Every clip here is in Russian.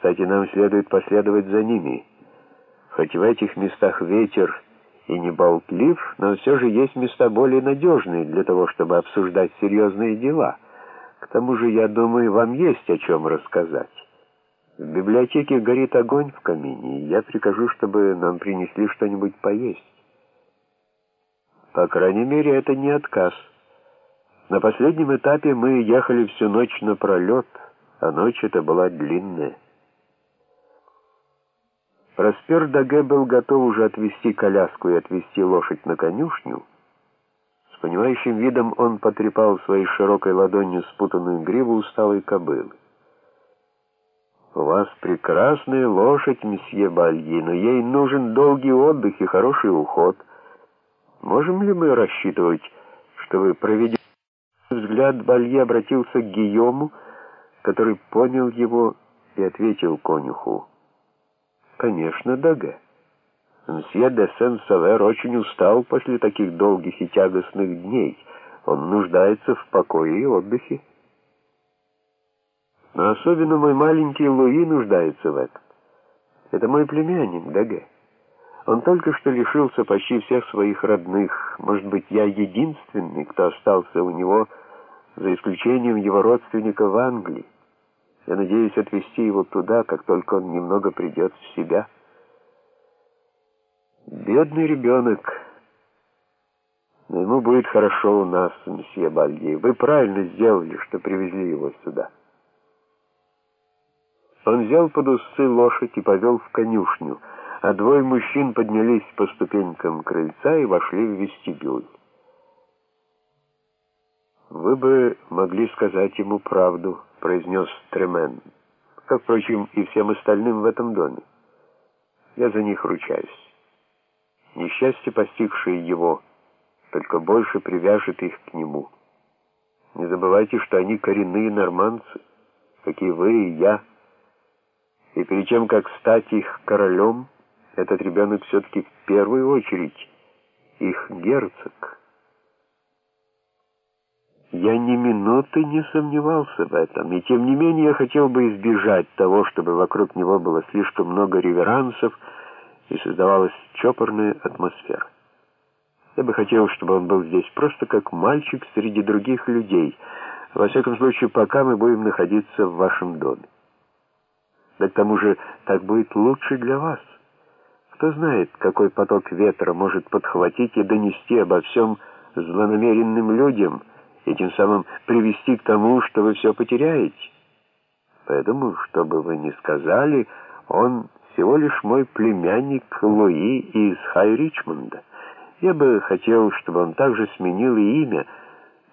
Кстати, нам следует последовать за ними. Хоть в этих местах ветер и не болтлив, но все же есть места более надежные для того, чтобы обсуждать серьезные дела. К тому же, я думаю, вам есть о чем рассказать. В библиотеке горит огонь в камине, и я прикажу, чтобы нам принесли что-нибудь поесть. По крайней мере, это не отказ. На последнем этапе мы ехали всю ночь напролет, а ночь эта была длинная. Проспер Даге был готов уже отвезти коляску и отвезти лошадь на конюшню. С понимающим видом он потрепал своей широкой ладонью спутанную гриву усталой кобылы. «У вас прекрасная лошадь, месье Бальи, но ей нужен долгий отдых и хороший уход. Можем ли мы рассчитывать, что вы проведете...» Взгляд Бальи обратился к Гийому, который понял его и ответил конюху. «Конечно, Даге. Мсье де Сен-Савер очень устал после таких долгих и тягостных дней. Он нуждается в покое и отдыхе. Но особенно мой маленький Луи нуждается в этом. Это мой племянник, Даге. Он только что лишился почти всех своих родных. Может быть, я единственный, кто остался у него, за исключением его родственника в Англии. Я надеюсь отвезти его туда, как только он немного придет в себя. Бедный ребенок. Но ему будет хорошо у нас, месье Бальди. Вы правильно сделали, что привезли его сюда. Он взял под усы лошадь и повел в конюшню, а двое мужчин поднялись по ступенькам крыльца и вошли в вестибюль. «Вы бы могли сказать ему правду», — произнес Тремен, как, впрочем, и всем остальным в этом доме. Я за них ручаюсь. Несчастье, постигшее его, только больше привяжет их к нему. Не забывайте, что они коренные норманцы, как вы и я, и перед тем, как стать их королем, этот ребенок все-таки в первую очередь их герцог». Я ни минуты не сомневался в этом, и тем не менее я хотел бы избежать того, чтобы вокруг него было слишком много реверансов и создавалась чопорная атмосфера. Я бы хотел, чтобы он был здесь просто как мальчик среди других людей, во всяком случае, пока мы будем находиться в вашем доме. Да к тому же так будет лучше для вас. Кто знает, какой поток ветра может подхватить и донести обо всем злонамеренным людям, и тем самым привести к тому, что вы все потеряете. Поэтому, что бы вы ни сказали, он всего лишь мой племянник Луи из Хай-Ричмонда. Я бы хотел, чтобы он также сменил и имя,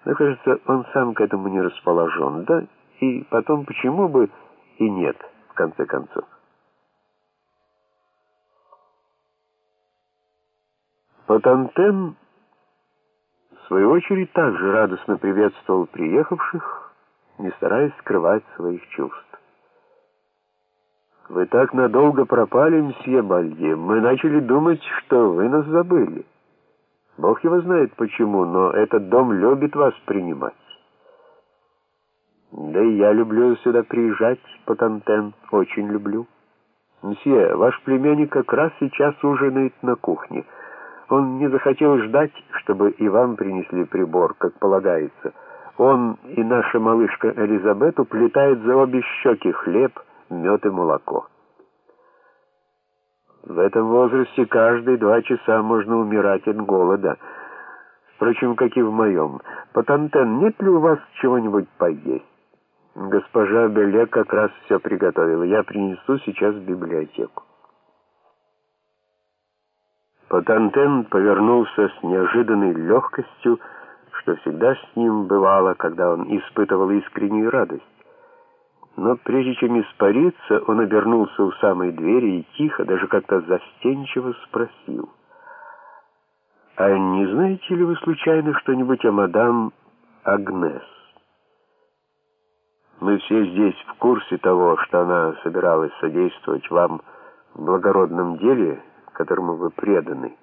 но, кажется, он сам к этому не расположен, да? И потом, почему бы и нет, в конце концов. Потантен свою очередь, также радостно приветствовал приехавших, не стараясь скрывать своих чувств. «Вы так надолго пропали, мсье Балье. Мы начали думать, что вы нас забыли. Бог его знает почему, но этот дом любит вас принимать. Да и я люблю сюда приезжать, Патантен, очень люблю. Мсье, ваш племянник как раз сейчас ужинает на кухне». Он не захотел ждать, чтобы и вам принесли прибор, как полагается. Он и наша малышка Элизабет уплетает за обе щеки хлеб, мед и молоко. В этом возрасте каждые два часа можно умирать от голода. Впрочем, как и в моем. Патантен, нет ли у вас чего-нибудь поесть? Госпожа Беле как раз все приготовила. Я принесу сейчас в библиотеку. Патантен повернулся с неожиданной легкостью, что всегда с ним бывало, когда он испытывал искреннюю радость. Но прежде чем испариться, он обернулся у самой двери и тихо, даже как-то застенчиво спросил. «А не знаете ли вы случайно что-нибудь о мадам Агнес?» Мы все здесь в курсе того, что она собиралась содействовать вам в благородном деле, которому вы преданы.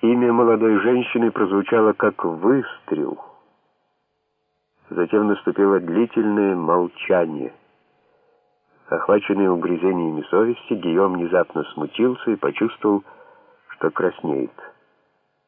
Имя молодой женщины прозвучало как выстрел. Затем наступило длительное молчание. Охваченный угрызениями совести, Гийом внезапно смутился и почувствовал, что краснеет.